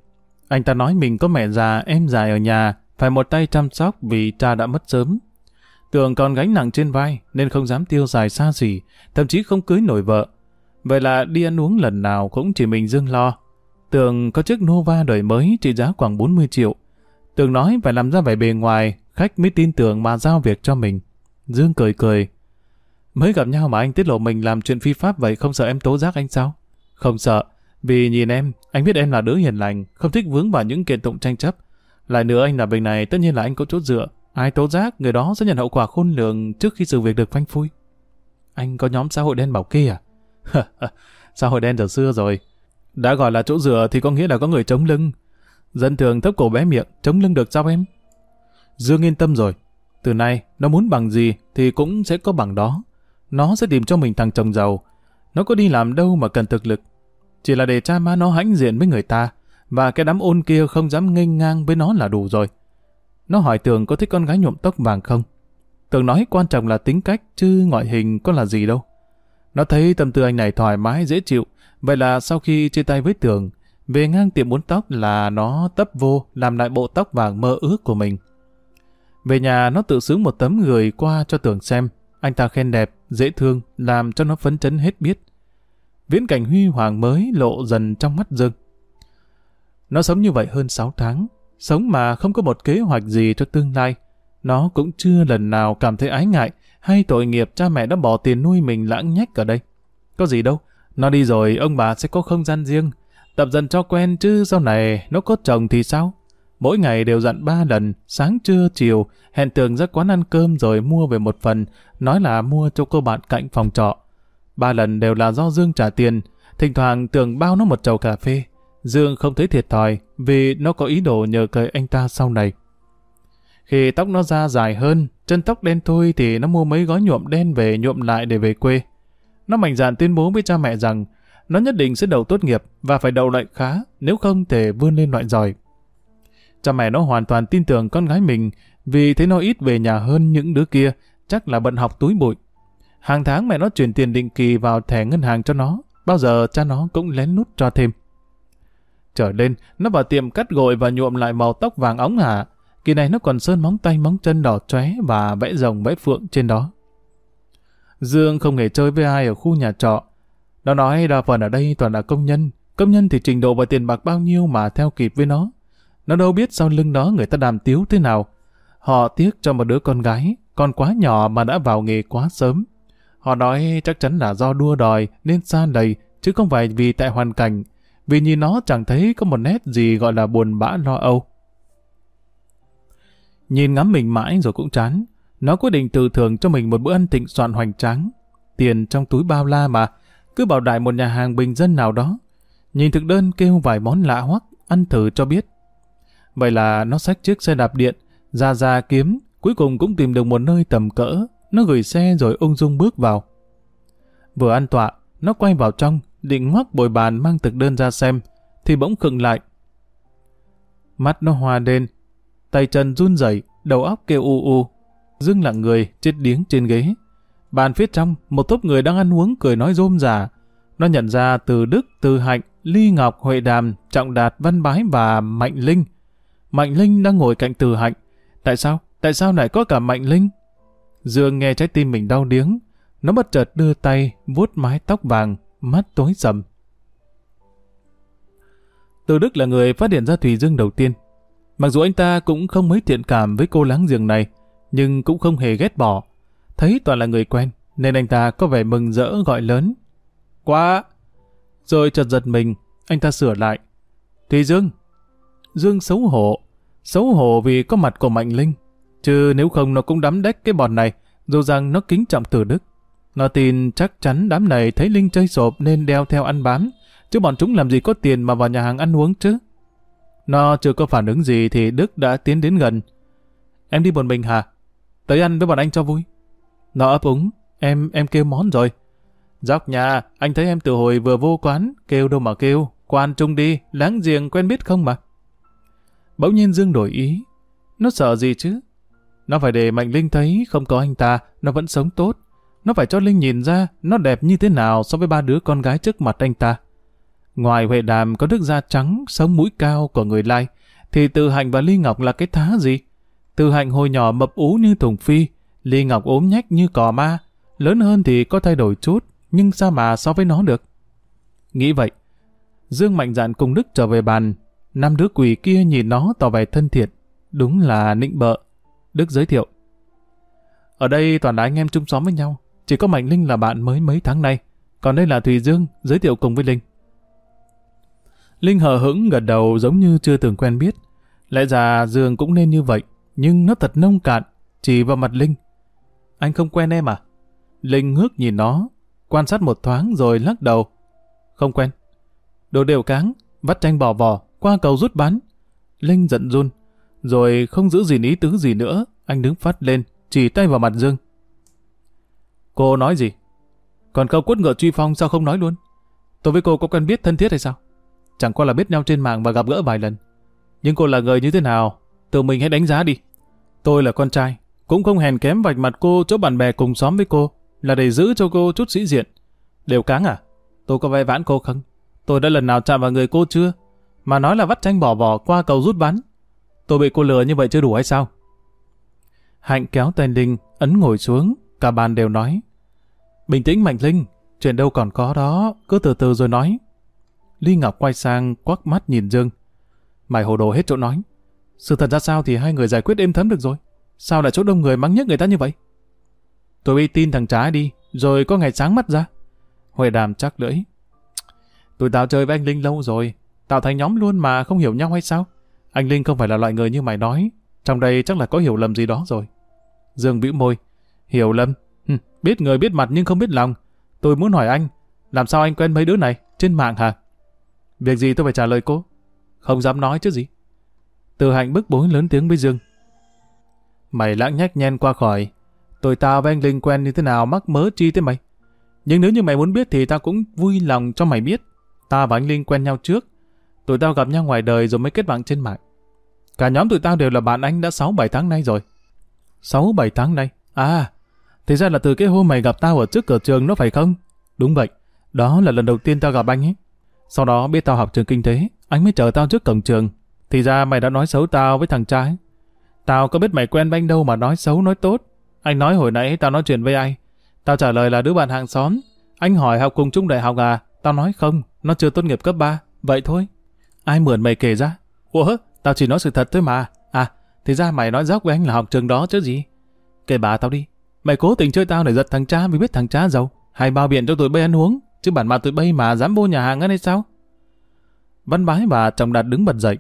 Anh ta nói mình có mẹ già, em dài ở nhà, phải một tay chăm sóc vì cha đã mất sớm. Tường còn gánh nặng trên vai nên không dám tiêu xài xa xỉ, thậm chí không cưới nổi vợ. Vậy là đi ăn uống lần nào cũng chỉ mình Dương lo. Tường có chiếc Nova đời mới trị giá khoảng 40 triệu. Tường nói phải làm ra vẻ bề ngoài, khách mới tin tưởng mà giao việc cho mình. Dương cười cười. Mới gặp nhau mà anh tiết lộ mình làm chuyện phi pháp vậy không sợ em tố giác anh sao? Không sợ, vì nhìn em, anh biết em là đứa hiền lành, không thích vướng vào những kiện tụng tranh chấp. Lại nữa anh là bình này tất nhiên là anh có chỗ dựa. Ai tố giác, người đó sẽ nhận hậu quả khôn lường trước khi sự việc được phanh phui. Anh có nhóm xã hội đen bảo kê à? xã hội đen giờ xưa rồi. Đã gọi là chỗ dựa thì có nghĩa là có người chống lưng. Dân thường thấp cổ bé miệng, chống lưng được sao em? Dương yên tâm rồi. Từ nay, nó muốn bằng gì thì cũng sẽ có bằng đó. Nó sẽ tìm cho mình thằng chồng giàu. Nó có đi làm đâu mà cần thực lực. Chỉ là để cha má nó hãnh diện với người ta, và cái đám ôn kia không dám nghênh ngang với nó là đủ rồi. Nó hỏi Tường có thích con gái nhuộm tóc vàng không? Tường nói quan trọng là tính cách, chứ ngoại hình có là gì đâu. Nó thấy tâm tư anh này thoải mái, dễ chịu. Vậy là sau khi chia tay với Tường, về ngang tiệm muốn tóc là nó tấp vô làm lại bộ tóc vàng mơ ước của mình. Về nhà nó tự sướng một tấm gửi qua cho Tường xem. Anh ta khen đẹp, dễ thương, làm cho nó phấn chấn hết biết. Viễn cảnh huy hoàng mới lộ dần trong mắt Dương. Nó sống như vậy hơn 6 tháng, sống mà không có một kế hoạch gì cho tương lai. Nó cũng chưa lần nào cảm thấy ái ngại hay tội nghiệp cha mẹ đã bỏ tiền nuôi mình lãng nhách ở đây. Có gì đâu, nó đi rồi ông bà sẽ có không gian riêng. Tập dần cho quen chứ sau này nó có chồng thì sao? Mỗi ngày đều dặn ba lần, sáng trưa chiều, hẹn tường ra quán ăn cơm rồi mua về một phần, nói là mua cho cô bạn cạnh phòng trọ. Ba lần đều là do Dương trả tiền, thỉnh thoảng tường bao nó một chầu cà phê. Dương không thấy thiệt thòi vì nó có ý đồ nhờ cậy anh ta sau này. Khi tóc nó ra dài hơn, chân tóc đen thôi thì nó mua mấy gói nhuộm đen về nhuộm lại để về quê. Nó mạnh dạn tuyên bố với cha mẹ rằng nó nhất định sẽ đầu tốt nghiệp và phải đậu lại khá, nếu không thể vươn lên loại giỏi. Cha mẹ nó hoàn toàn tin tưởng con gái mình vì thấy nó ít về nhà hơn những đứa kia, chắc là bận học túi bụi. Hàng tháng mẹ nó chuyển tiền định kỳ vào thẻ ngân hàng cho nó, bao giờ cha nó cũng lén lút cho thêm. Trở lên, nó vào tiệm cắt gội và nhuộm lại màu tóc vàng óng hạ. Kỳ này nó còn sơn móng tay móng chân đỏ chóe và vẽ rồng vẽ phượng trên đó. Dương không hề chơi với ai ở khu nhà trọ. Nó nói đa phần ở đây toàn là công nhân. Công nhân thì trình độ và tiền bạc bao nhiêu mà theo kịp với nó. Nó đâu biết sau lưng đó người ta đàm tiếu thế nào. Họ tiếc cho một đứa con gái, còn quá nhỏ mà đã vào nghề quá sớm. Họ nói chắc chắn là do đua đòi nên xa đầy, chứ không phải vì tại hoàn cảnh. Vì nhìn nó chẳng thấy có một nét gì gọi là buồn bã lo âu. Nhìn ngắm mình mãi rồi cũng chán. Nó quyết định tự thưởng cho mình một bữa ăn tịnh soạn hoành tráng. Tiền trong túi bao la mà, cứ bảo đại một nhà hàng bình dân nào đó. Nhìn thực đơn kêu vài món lạ hoắc, ăn thử cho biết. Vậy là nó xách chiếc xe đạp điện, ra ra kiếm, cuối cùng cũng tìm được một nơi tầm cỡ. Nó gửi xe rồi ung dung bước vào. Vừa ăn tọa, nó quay vào trong, định ngoắc bồi bàn mang thực đơn ra xem, thì bỗng khựng lại. Mắt nó hoa đen, tay chân run rẩy, đầu óc kêu u u. dưng lặng người, chết điếng trên ghế. Bàn phía trong, một tốp người đang ăn uống cười nói rôm rả. Nó nhận ra từ Đức, từ Hạnh, Ly Ngọc, Huệ Đàm, Trọng Đạt, Văn Bái và Mạnh Linh. Mạnh Linh đang ngồi cạnh từ Hạnh. Tại sao? Tại sao lại có cả Mạnh Linh? Dương nghe trái tim mình đau điếng. Nó bất chợt đưa tay, vuốt mái tóc vàng, mắt tối sầm. Từ Đức là người phát hiện ra Thùy Dương đầu tiên. Mặc dù anh ta cũng không mấy thiện cảm với cô láng giềng này, nhưng cũng không hề ghét bỏ. Thấy toàn là người quen, nên anh ta có vẻ mừng rỡ gọi lớn. Quá! Rồi chợt giật mình, anh ta sửa lại. Thùy Dương. Dương xấu hổ. Xấu hổ vì có mặt của Mạnh Linh. Chứ nếu không nó cũng đắm đách cái bọn này, dù rằng nó kính trọng từ đức. Nó tin chắc chắn đám này thấy Linh chơi sộp nên đeo theo ăn bám, chứ bọn chúng làm gì có tiền mà vào nhà hàng ăn uống chứ. Nó chưa có phản ứng gì thì Đức đã tiến đến gần. Em đi một mình hả? Tới ăn với bọn anh cho vui. Nó ấp úng, em em kêu món rồi. Dọc nhà, anh thấy em từ hồi vừa vô quán, kêu đâu mà kêu, quan trung đi, láng giềng quen biết không mà. Bỗng nhiên Dương đổi ý, nó sợ gì chứ? Nó phải để Mạnh Linh thấy không có anh ta, nó vẫn sống tốt. Nó phải cho Linh nhìn ra nó đẹp như thế nào so với ba đứa con gái trước mặt anh ta. Ngoài Huệ Đàm có đức da trắng, sống mũi cao của người Lai, thì Từ Hạnh và Ly Ngọc là cái thá gì? Từ Hạnh hồi nhỏ mập ú như thùng phi, Ly Ngọc ốm nhách như cò ma, lớn hơn thì có thay đổi chút, nhưng sao mà so với nó được? Nghĩ vậy, Dương mạnh dạn cùng Đức trở về bàn, năm đứa quỷ kia nhìn nó tỏ vẻ thân thiện, đúng là nịnh bợ. Đức giới thiệu. Ở đây toàn là anh em chung xóm với nhau, chỉ có Mạnh Linh là bạn mới mấy tháng nay, còn đây là Thùy Dương, giới thiệu cùng với Linh. Linh hờ hững gật đầu giống như chưa từng quen biết. Lẽ ra Dương cũng nên như vậy, nhưng nó thật nông cạn, chỉ vào mặt Linh. Anh không quen em à? Linh ngước nhìn nó, quan sát một thoáng rồi lắc đầu. Không quen. Đồ đều cáng, vắt tranh bỏ vò, qua cầu rút bắn. Linh giận run, rồi không giữ gìn ý tứ gì nữa, anh đứng phát lên, chỉ tay vào mặt Dương. Cô nói gì? Còn câu quất ngựa truy phong sao không nói luôn? Tôi với cô có quen biết thân thiết hay sao? Chẳng qua là biết nhau trên mạng và gặp gỡ vài lần. Nhưng cô là người như thế nào? Tự mình hãy đánh giá đi. Tôi là con trai, cũng không hèn kém vạch mặt cô chỗ bạn bè cùng xóm với cô, là để giữ cho cô chút sĩ diện. Đều cáng à? Tôi có vay vãn cô không? Tôi đã lần nào chạm vào người cô chưa? Mà nói là vắt tranh bỏ vỏ qua cầu rút bắn. Tôi bị cô lừa như vậy chưa đủ hay sao? Hạnh kéo tay Linh, ấn ngồi xuống, cả bàn đều nói. Bình tĩnh Mạnh Linh, chuyện đâu còn có đó, cứ từ từ rồi nói. Ly Ngọc quay sang quắc mắt nhìn Dương. Mày hồ đồ hết chỗ nói. Sự thật ra sao thì hai người giải quyết êm thấm được rồi. Sao lại chỗ đông người mắng nhất người ta như vậy? Tôi đi tin thằng trái đi, rồi có ngày sáng mắt ra. Huệ đàm chắc lưỡi. Tụi tao chơi với anh Linh lâu rồi, tạo thành nhóm luôn mà không hiểu nhau hay sao? Anh Linh không phải là loại người như mày nói, trong đây chắc là có hiểu lầm gì đó rồi. Dương bĩu môi. Hiểu lầm? Hừ, biết người biết mặt nhưng không biết lòng. Tôi muốn hỏi anh, làm sao anh quen mấy đứa này? Trên mạng hả? Việc gì tôi phải trả lời cô? Không dám nói chứ gì. Từ hạnh bức bối lớn tiếng với Dương. Mày lãng nhách nhen qua khỏi. Tôi tao với anh Linh quen như thế nào mắc mớ chi thế mày? Nhưng nếu như mày muốn biết thì tao cũng vui lòng cho mày biết. Ta và anh Linh quen nhau trước. Tụi tao gặp nhau ngoài đời rồi mới kết bạn trên mạng. Cả nhóm tụi tao đều là bạn anh đã 6-7 tháng nay rồi. 6-7 tháng nay? À, thì ra là từ cái hôm mày gặp tao ở trước cửa trường nó phải không? Đúng vậy, đó là lần đầu tiên tao gặp anh ấy. Sau đó biết tao học trường kinh tế, anh mới chờ tao trước cổng trường. Thì ra mày đã nói xấu tao với thằng trai. Tao có biết mày quen banh đâu mà nói xấu nói tốt. Anh nói hồi nãy tao nói chuyện với ai. Tao trả lời là đứa bạn hàng xóm. Anh hỏi học cùng chung đại học à? Tao nói không, nó chưa tốt nghiệp cấp 3. Vậy thôi. Ai mượn mày kể ra? Ủa, tao chỉ nói sự thật thôi mà. À, thì ra mày nói dốc với anh là học trường đó chứ gì. Kể bà tao đi. Mày cố tình chơi tao để giật thằng cha vì biết thằng cha giàu. Hay bao biện cho tụi bay ăn uống. Chứ bản mà tụi bay mà dám vô nhà hàng ăn hay sao? Văn bái và chồng đạt đứng bật dậy.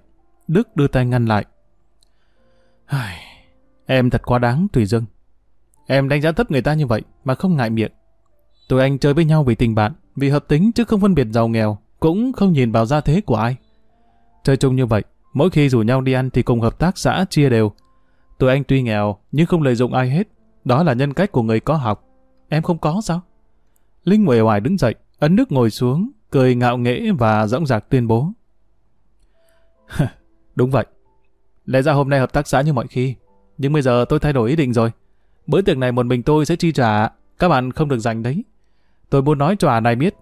Đức đưa tay ngăn lại. em thật quá đáng, Thủy Dương. Em đánh giá thấp người ta như vậy mà không ngại miệng. Tụi anh chơi với nhau vì tình bạn, vì hợp tính chứ không phân biệt giàu nghèo, cũng không nhìn vào gia thế của ai. Chơi chung như vậy, mỗi khi rủ nhau đi ăn thì cùng hợp tác xã chia đều. Tụi anh tuy nghèo nhưng không lợi dụng ai hết. Đó là nhân cách của người có học. Em không có sao? Linh uể hoài đứng dậy, ấn nước ngồi xuống, cười ngạo nghễ và dõng dạc tuyên bố. Đúng vậy. Lẽ ra hôm nay hợp tác xã như mọi khi. Nhưng bây giờ tôi thay đổi ý định rồi. Bữa tiệc này một mình tôi sẽ chi trả. Các bạn không được giành đấy. Tôi muốn nói cho à này biết.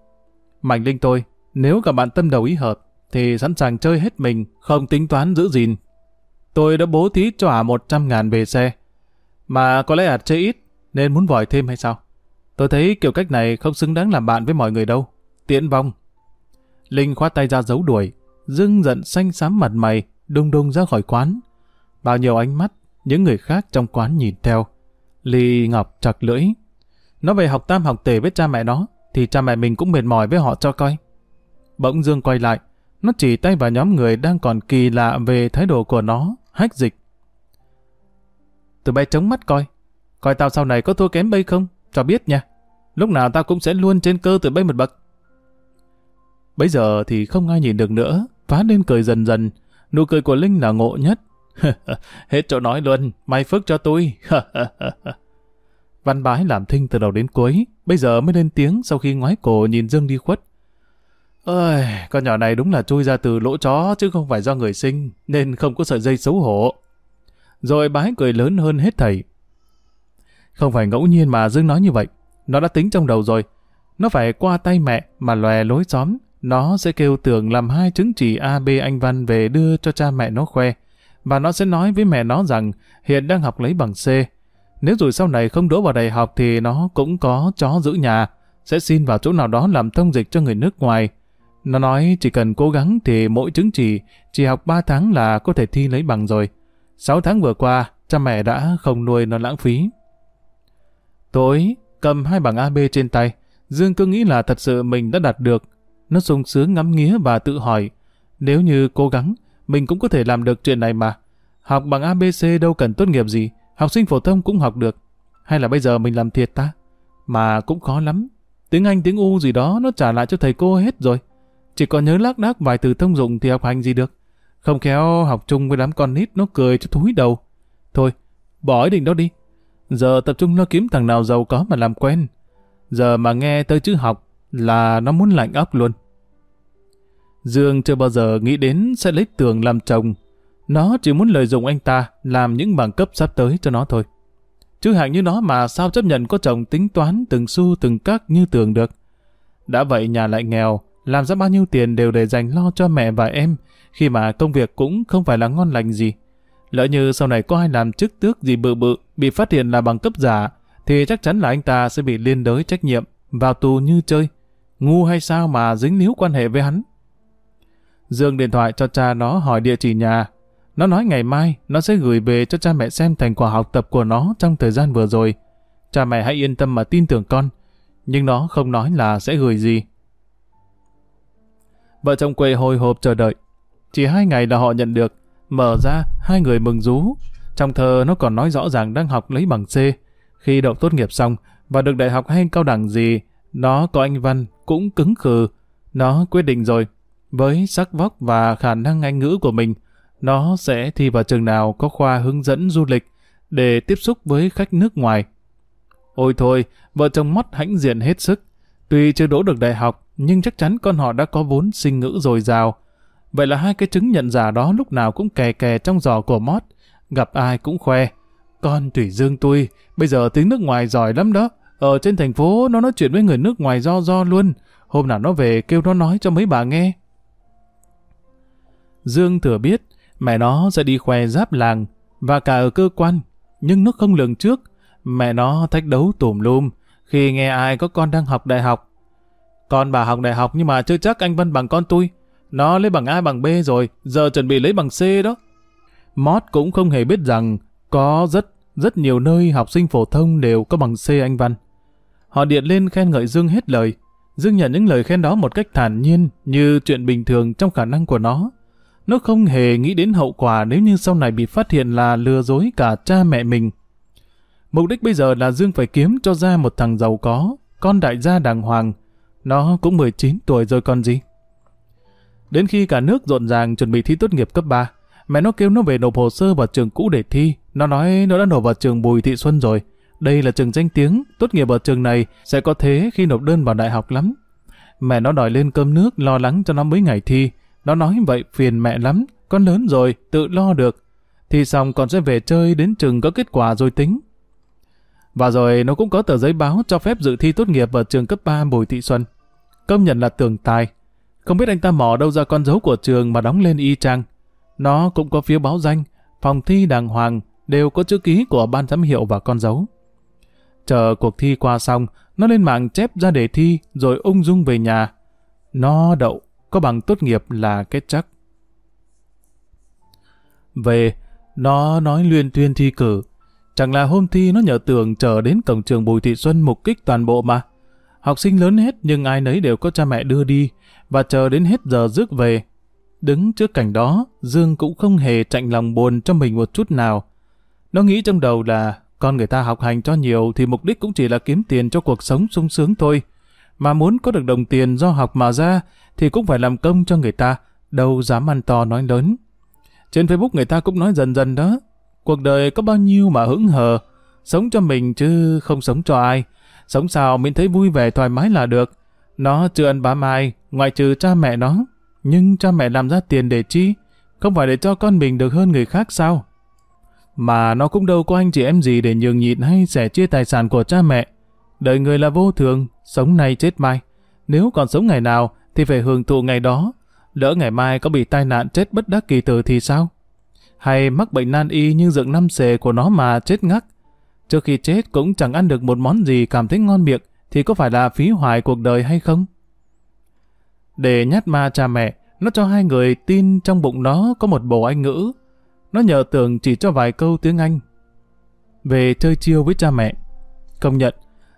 Mạnh linh tôi, nếu các bạn tâm đầu ý hợp, thì sẵn sàng chơi hết mình, không tính toán giữ gìn. Tôi đã bố thí cho à 100 ngàn về xe. Mà có lẽ ạt chơi ít, nên muốn vòi thêm hay sao? Tôi thấy kiểu cách này không xứng đáng làm bạn với mọi người đâu. Tiễn vong. Linh khoát tay ra giấu đuổi, dưng giận xanh xám mặt mày, đung đung ra khỏi quán. Bao nhiêu ánh mắt, những người khác trong quán nhìn theo. Ly Ngọc chặt lưỡi. Nó về học tam học tề với cha mẹ nó, thì cha mẹ mình cũng mệt mỏi với họ cho coi. Bỗng Dương quay lại, Nó chỉ tay vào nhóm người đang còn kỳ lạ về thái độ của nó, hách dịch. Tụi bay chống mắt coi. Coi tao sau này có thua kém bay không? Cho biết nha. Lúc nào tao cũng sẽ luôn trên cơ tụi bay một bậc. Bây giờ thì không ai nhìn được nữa, phá lên cười dần dần. Nụ cười của Linh là ngộ nhất. Hết chỗ nói luôn, may phước cho tôi. Văn bái làm thinh từ đầu đến cuối, bây giờ mới lên tiếng sau khi ngoái cổ nhìn Dương đi khuất. Ơi, con nhỏ này đúng là chui ra từ lỗ chó chứ không phải do người sinh, nên không có sợi dây xấu hổ. Rồi bái cười lớn hơn hết thầy. Không phải ngẫu nhiên mà Dương nói như vậy, nó đã tính trong đầu rồi. Nó phải qua tay mẹ mà lòe lối xóm, nó sẽ kêu tưởng làm hai chứng chỉ A, B anh Văn về đưa cho cha mẹ nó khoe. Và nó sẽ nói với mẹ nó rằng hiện đang học lấy bằng C. Nếu rồi sau này không đỗ vào đại học thì nó cũng có chó giữ nhà, sẽ xin vào chỗ nào đó làm thông dịch cho người nước ngoài. Nó nói chỉ cần cố gắng thì mỗi chứng chỉ chỉ học 3 tháng là có thể thi lấy bằng rồi. 6 tháng vừa qua, cha mẹ đã không nuôi nó lãng phí. Tối, cầm hai bảng AB trên tay, Dương cứ nghĩ là thật sự mình đã đạt được. Nó sung sướng ngắm nghía và tự hỏi, nếu như cố gắng, mình cũng có thể làm được chuyện này mà. Học bằng ABC đâu cần tốt nghiệp gì, học sinh phổ thông cũng học được. Hay là bây giờ mình làm thiệt ta? Mà cũng khó lắm. Tiếng Anh, tiếng U gì đó nó trả lại cho thầy cô hết rồi. Chỉ còn nhớ lác đác vài từ thông dụng thì học hành gì được. Không khéo học chung với đám con nít nó cười cho thúi đầu. Thôi, bỏ ý định đó đi. Giờ tập trung lo kiếm thằng nào giàu có mà làm quen. Giờ mà nghe tới chữ học là nó muốn lạnh óc luôn. Dương chưa bao giờ nghĩ đến sẽ lấy tường làm chồng. Nó chỉ muốn lợi dụng anh ta làm những bằng cấp sắp tới cho nó thôi. Chứ hạng như nó mà sao chấp nhận có chồng tính toán từng xu từng các như tường được. Đã vậy nhà lại nghèo, làm ra bao nhiêu tiền đều để dành lo cho mẹ và em, khi mà công việc cũng không phải là ngon lành gì. Lỡ như sau này có ai làm chức tước gì bự bự, bị phát hiện là bằng cấp giả, thì chắc chắn là anh ta sẽ bị liên đới trách nhiệm, vào tù như chơi. Ngu hay sao mà dính líu quan hệ với hắn? Dương điện thoại cho cha nó hỏi địa chỉ nhà. Nó nói ngày mai nó sẽ gửi về cho cha mẹ xem thành quả học tập của nó trong thời gian vừa rồi. Cha mẹ hãy yên tâm mà tin tưởng con. Nhưng nó không nói là sẽ gửi gì. Vợ chồng quê hồi hộp chờ đợi. Chỉ hai ngày là họ nhận được. Mở ra, hai người mừng rú. Trong thơ nó còn nói rõ ràng đang học lấy bằng C. Khi đậu tốt nghiệp xong và được đại học hay cao đẳng gì, nó có anh Văn cũng cứng khừ. Nó quyết định rồi. Với sắc vóc và khả năng Anh ngữ của mình, nó sẽ thi vào trường nào có khoa hướng dẫn du lịch để tiếp xúc với khách nước ngoài. Ôi thôi, vợ chồng mắt hãnh diện hết sức. Tuy chưa đỗ được đại học, nhưng chắc chắn con họ đã có vốn sinh ngữ dồi dào. Vậy là hai cái chứng nhận giả đó lúc nào cũng kè kè trong giò của Mót, gặp ai cũng khoe. Con Thủy Dương tôi, bây giờ tiếng nước ngoài giỏi lắm đó. Ở trên thành phố nó nói chuyện với người nước ngoài do do luôn. Hôm nào nó về kêu nó nói cho mấy bà nghe. Dương thừa biết mẹ nó sẽ đi khoe giáp làng và cả ở cơ quan, nhưng nó không lường trước. Mẹ nó thách đấu tùm lum khi nghe ai có con đang học đại học. Con bà học đại học nhưng mà chưa chắc anh Văn bằng con tôi. Nó lấy bằng A bằng B rồi, giờ chuẩn bị lấy bằng C đó. Mót cũng không hề biết rằng có rất, rất nhiều nơi học sinh phổ thông đều có bằng C anh Văn. Họ điện lên khen ngợi Dương hết lời. Dương nhận những lời khen đó một cách thản nhiên như chuyện bình thường trong khả năng của nó. Nó không hề nghĩ đến hậu quả nếu như sau này bị phát hiện là lừa dối cả cha mẹ mình. Mục đích bây giờ là Dương phải kiếm cho ra một thằng giàu có, con đại gia đàng hoàng. Nó cũng 19 tuổi rồi còn gì. Đến khi cả nước rộn ràng chuẩn bị thi tốt nghiệp cấp 3, mẹ nó kêu nó về nộp hồ sơ vào trường cũ để thi. Nó nói nó đã nộp vào trường Bùi Thị Xuân rồi. Đây là trường danh tiếng, tốt nghiệp ở trường này sẽ có thế khi nộp đơn vào đại học lắm. Mẹ nó đòi lên cơm nước lo lắng cho nó mấy ngày thi, nó nói vậy phiền mẹ lắm, con lớn rồi, tự lo được. Thì xong con sẽ về chơi đến trường có kết quả rồi tính. Và rồi nó cũng có tờ giấy báo cho phép dự thi tốt nghiệp ở trường cấp 3 Bùi Thị Xuân. Công nhận là tường tài. Không biết anh ta mò đâu ra con dấu của trường mà đóng lên y chang. Nó cũng có phiếu báo danh, phòng thi đàng hoàng, đều có chữ ký của ban giám hiệu và con dấu. Chờ cuộc thi qua xong, nó lên mạng chép ra đề thi rồi ung dung về nhà. Nó đậu có bằng tốt nghiệp là kết chắc. Về, nó nói luyên tuyên thi cử. Chẳng là hôm thi nó nhờ tường chờ đến cổng trường Bùi Thị Xuân mục kích toàn bộ mà. Học sinh lớn hết nhưng ai nấy đều có cha mẹ đưa đi và chờ đến hết giờ rước về. Đứng trước cảnh đó, Dương cũng không hề chạnh lòng buồn cho mình một chút nào. Nó nghĩ trong đầu là con người ta học hành cho nhiều thì mục đích cũng chỉ là kiếm tiền cho cuộc sống sung sướng thôi. Mà muốn có được đồng tiền do học mà ra thì cũng phải làm công cho người ta, đâu dám ăn to nói lớn. Trên Facebook người ta cũng nói dần dần đó, cuộc đời có bao nhiêu mà hững hờ, sống cho mình chứ không sống cho ai. Sống sao mình thấy vui vẻ thoải mái là được. Nó chưa ăn bám ai, ngoại trừ cha mẹ nó. Nhưng cha mẹ làm ra tiền để chi? Không phải để cho con mình được hơn người khác sao? Mà nó cũng đâu có anh chị em gì để nhường nhịn hay sẻ chia tài sản của cha mẹ. Đời người là vô thường, sống nay chết mai. Nếu còn sống ngày nào thì phải hưởng thụ ngày đó. Lỡ ngày mai có bị tai nạn chết bất đắc kỳ tử thì sao? Hay mắc bệnh nan y như dựng năm xề của nó mà chết ngắc. Trước khi chết cũng chẳng ăn được một món gì cảm thấy ngon miệng thì có phải là phí hoài cuộc đời hay không? Để nhát ma cha mẹ, nó cho hai người tin trong bụng nó có một bộ Anh ngữ. Nó nhờ tưởng chỉ cho vài câu tiếng Anh. Về chơi chiêu với cha mẹ. Công nhận,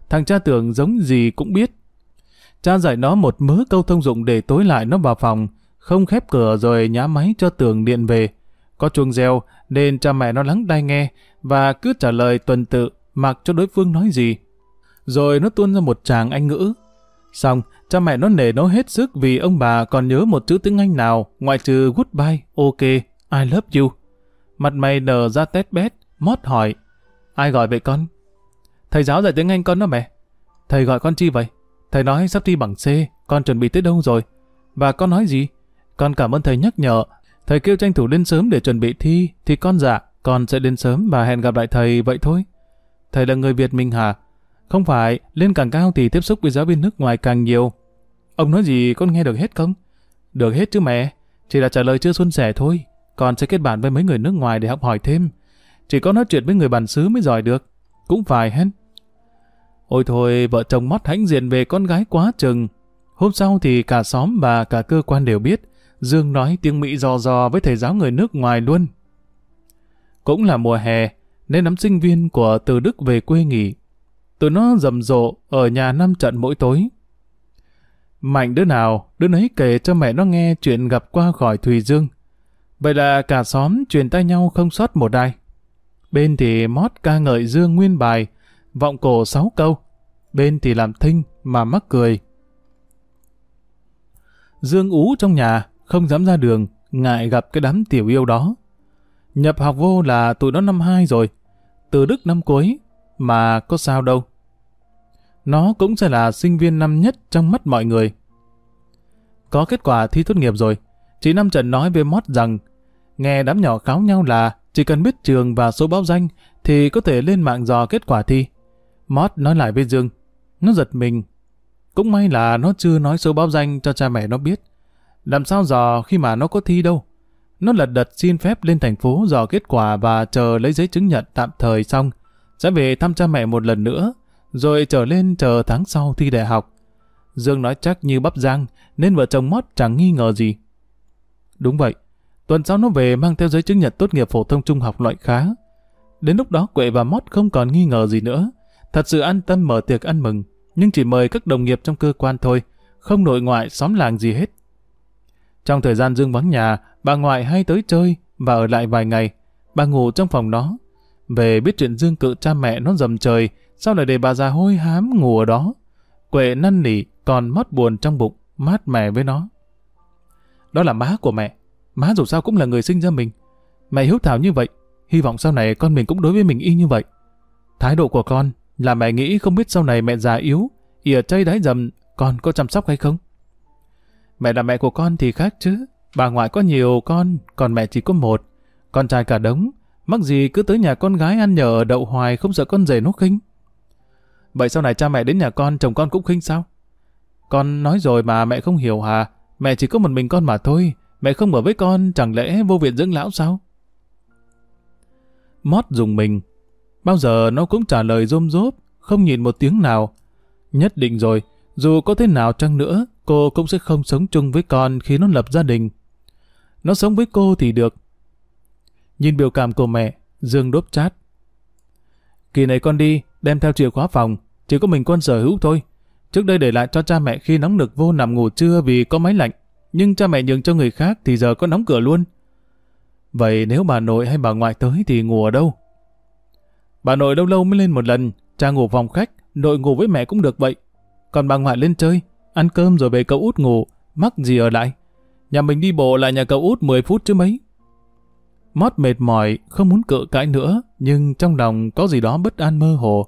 thằng cha tưởng giống gì cũng biết. Cha dạy nó một mớ câu thông dụng để tối lại nó vào phòng, không khép cửa rồi nhá máy cho tường điện về. Có chuông reo nên cha mẹ nó lắng tai nghe và cứ trả lời tuần tự mặc cho đối phương nói gì. Rồi nó tuôn ra một tràng Anh ngữ. Xong, cha mẹ nó nể nó hết sức vì ông bà còn nhớ một chữ tiếng Anh nào ngoại trừ goodbye, ok, I love you. Mặt mày nở ra tét bét, mót hỏi. Ai gọi vậy con? Thầy giáo dạy tiếng Anh con đó mẹ. Thầy gọi con chi vậy? Thầy nói sắp thi bằng C, con chuẩn bị tới đâu rồi? Và con nói gì? Con cảm ơn thầy nhắc nhở. Thầy kêu tranh thủ lên sớm để chuẩn bị thi, thì con dạ, con sẽ lên sớm và hẹn gặp lại thầy vậy thôi. Thầy là người Việt mình hả? Không phải, lên càng cao thì tiếp xúc với giáo viên nước ngoài càng nhiều. Ông nói gì con nghe được hết không? Được hết chứ mẹ, chỉ là trả lời chưa xuân sẻ thôi. Con sẽ kết bạn với mấy người nước ngoài để học hỏi thêm. Chỉ có nói chuyện với người bản xứ mới giỏi được. Cũng phải hết. Ôi thôi, vợ chồng mót hãnh diện về con gái quá chừng. Hôm sau thì cả xóm và cả cơ quan đều biết, Dương nói tiếng Mỹ dò dò với thầy giáo người nước ngoài luôn. Cũng là mùa hè, nên nắm sinh viên của từ Đức về quê nghỉ. Tụi nó rầm rộ ở nhà năm trận mỗi tối. Mạnh đứa nào, đứa nấy kể cho mẹ nó nghe chuyện gặp qua khỏi Thùy Dương. Vậy là cả xóm truyền tay nhau không sót một ai. Bên thì mót ca ngợi Dương nguyên bài, vọng cổ sáu câu. Bên thì làm thinh mà mắc cười. Dương ú trong nhà, không dám ra đường, ngại gặp cái đám tiểu yêu đó. Nhập học vô là tụi nó năm hai rồi, từ Đức năm cuối, mà có sao đâu. Nó cũng sẽ là sinh viên năm nhất trong mắt mọi người. Có kết quả thi tốt nghiệp rồi, chị Năm Trần nói với Mót rằng nghe đám nhỏ kháo nhau là chỉ cần biết trường và số báo danh thì có thể lên mạng dò kết quả thi. Mót nói lại với Dương, nó giật mình. Cũng may là nó chưa nói số báo danh cho cha mẹ nó biết. Làm sao dò khi mà nó có thi đâu. Nó lật đật xin phép lên thành phố dò kết quả và chờ lấy giấy chứng nhận tạm thời xong. Sẽ về thăm cha mẹ một lần nữa, rồi trở lên chờ tháng sau thi đại học. Dương nói chắc như bắp giang, nên vợ chồng Mót chẳng nghi ngờ gì. Đúng vậy, tuần sau nó về mang theo giấy chứng nhận tốt nghiệp phổ thông trung học loại khá. Đến lúc đó Quệ và Mót không còn nghi ngờ gì nữa. Thật sự an tâm mở tiệc ăn mừng, nhưng chỉ mời các đồng nghiệp trong cơ quan thôi, không nội ngoại xóm làng gì hết. Trong thời gian Dương vắng nhà, bà ngoại hay tới chơi và ở lại vài ngày. Bà ngủ trong phòng nó. Về biết chuyện Dương cự cha mẹ nó dầm trời, sao lại để bà già hôi hám ngủ ở đó. Quệ năn nỉ, còn mót buồn trong bụng, mát mẻ với nó. Đó là má của mẹ. Má dù sao cũng là người sinh ra mình. Mẹ hiếu thảo như vậy, hy vọng sau này con mình cũng đối với mình y như vậy. Thái độ của con là mẹ nghĩ không biết sau này mẹ già yếu, ỉa chay đáy dầm, con có chăm sóc hay không? Mẹ là mẹ của con thì khác chứ. Bà ngoại có nhiều con, còn mẹ chỉ có một. Con trai cả đống, mắc gì cứ tới nhà con gái ăn nhờ ở đậu hoài không sợ con rể nó khinh. Vậy sau này cha mẹ đến nhà con, chồng con cũng khinh sao? Con nói rồi mà mẹ không hiểu hả? Mẹ chỉ có một mình con mà thôi. Mẹ không ở với con, chẳng lẽ vô viện dưỡng lão sao? Mót dùng mình. Bao giờ nó cũng trả lời rôm rốp, không nhìn một tiếng nào. Nhất định rồi, dù có thế nào chăng nữa, cô cũng sẽ không sống chung với con khi nó lập gia đình. Nó sống với cô thì được. Nhìn biểu cảm của mẹ, Dương đốp chát. Kỳ này con đi, đem theo chìa khóa phòng, chỉ có mình con sở hữu thôi. Trước đây để lại cho cha mẹ khi nóng nực vô nằm ngủ trưa vì có máy lạnh. nhưng cha mẹ nhường cho người khác thì giờ có đóng cửa luôn. Vậy nếu bà nội hay bà ngoại tới thì ngủ ở đâu? Bà nội lâu lâu mới lên một lần, cha ngủ phòng khách, nội ngủ với mẹ cũng được vậy. Còn bà ngoại lên chơi, ăn cơm rồi về cậu út ngủ, mắc gì ở lại. Nhà mình đi bộ lại nhà cậu út 10 phút chứ mấy. Mót mệt mỏi, không muốn cự cãi nữa, nhưng trong lòng có gì đó bất an mơ hồ.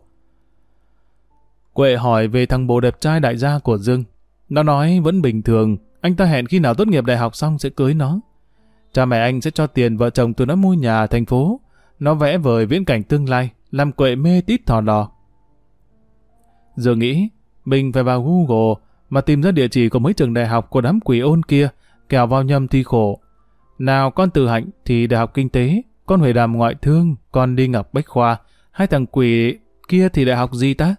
Quệ hỏi về thằng bồ đẹp trai đại gia của Dương. Nó nói vẫn bình thường, anh ta hẹn khi nào tốt nghiệp đại học xong sẽ cưới nó. Cha mẹ anh sẽ cho tiền vợ chồng tụi nó mua nhà thành phố. Nó vẽ vời viễn cảnh tương lai, làm quệ mê tít thò đò. giờ nghĩ, mình phải vào Google mà tìm ra địa chỉ của mấy trường đại học của đám quỷ ôn kia, kẻo vào nhầm thi khổ. Nào con Từ Hạnh thì đại học kinh tế, con Huệ Đàm ngoại thương, con đi Ngọc Bách Khoa, hai thằng quỷ kia thì đại học gì ta?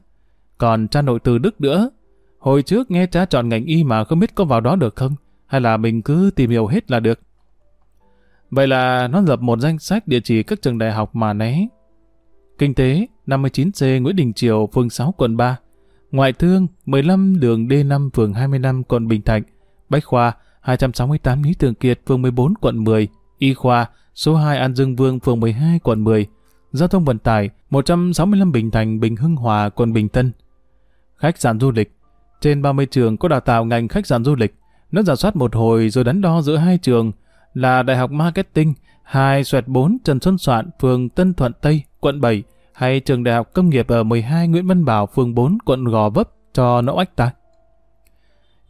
Còn cha nội từ Đức nữa. Hồi trước nghe cha chọn ngành y mà không biết có vào đó được không? Hay là mình cứ tìm hiểu hết là được? Vậy là nó lập một danh sách địa chỉ các trường đại học mà né. Kinh tế 59C Nguyễn Đình Triều, phường 6, quận 3. Ngoại thương 15 đường D5, phường 25, quận Bình Thạnh. Bách khoa 268 Lý Thường Kiệt, phường 14, quận 10. Y khoa số 2 An Dương Vương, phường 12, quận 10. Giao thông vận tải 165 Bình Thành, Bình Hưng Hòa, quận Bình Tân. Khách sạn du lịch Trên 30 trường có đào tạo ngành khách sạn du lịch. Nó giả soát một hồi rồi đánh đo giữa hai trường là Đại học Marketing 2 xoẹt 4 Trần Xuân Soạn, phường Tân Thuận Tây, quận 7 hay trường Đại học Công nghiệp ở 12 Nguyễn Văn Bảo, phường 4, quận Gò Vấp cho nỗ ách ta.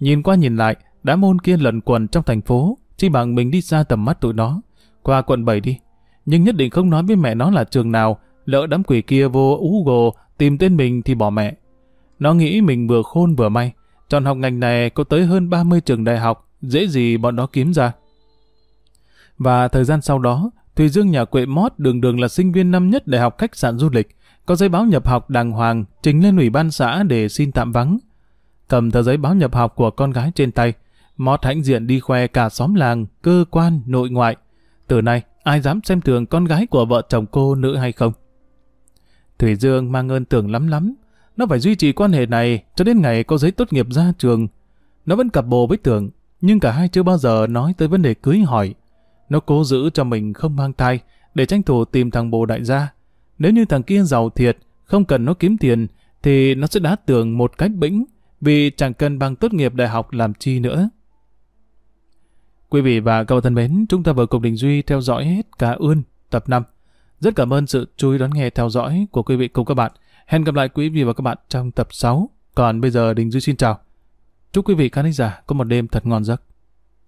Nhìn qua nhìn lại, đám môn kia lần quần trong thành phố, chỉ bằng mình đi xa tầm mắt tụi nó. Qua quận 7 đi. Nhưng nhất định không nói với mẹ nó là trường nào, lỡ đám quỷ kia vô Google tìm tên mình thì bỏ mẹ. Nó nghĩ mình vừa khôn vừa may, chọn học ngành này có tới hơn 30 trường đại học, dễ gì bọn nó kiếm ra. Và thời gian sau đó, Thùy Dương nhà Quệ Mót đường đường là sinh viên năm nhất Đại học Khách sạn Du lịch, có giấy báo nhập học đàng hoàng, trình lên ủy ban xã để xin tạm vắng. Cầm tờ giấy báo nhập học của con gái trên tay, Mót hãnh diện đi khoe cả xóm làng, cơ quan, nội ngoại. Từ nay, ai dám xem thường con gái của vợ chồng cô nữ hay không? Thủy Dương mang ơn tưởng lắm lắm. Nó phải duy trì quan hệ này cho đến ngày có giấy tốt nghiệp ra trường. Nó vẫn cặp bồ với tưởng, nhưng cả hai chưa bao giờ nói tới vấn đề cưới hỏi. Nó cố giữ cho mình không mang thai, để tranh thủ tìm thằng bồ đại gia. Nếu như thằng kia giàu thiệt, không cần nó kiếm tiền, thì nó sẽ đá tường một cách bĩnh, vì chẳng cần bằng tốt nghiệp đại học làm chi nữa. Quý vị và các bạn thân mến, chúng ta vừa cùng Đình Duy theo dõi hết cả ươn tập 5. Rất cảm ơn sự chú ý đón nghe theo dõi của quý vị cùng các bạn. Hẹn gặp lại quý vị và các bạn trong tập 6. Còn bây giờ Đình Duy xin chào. Chúc quý vị khán giả có một đêm thật ngon giấc.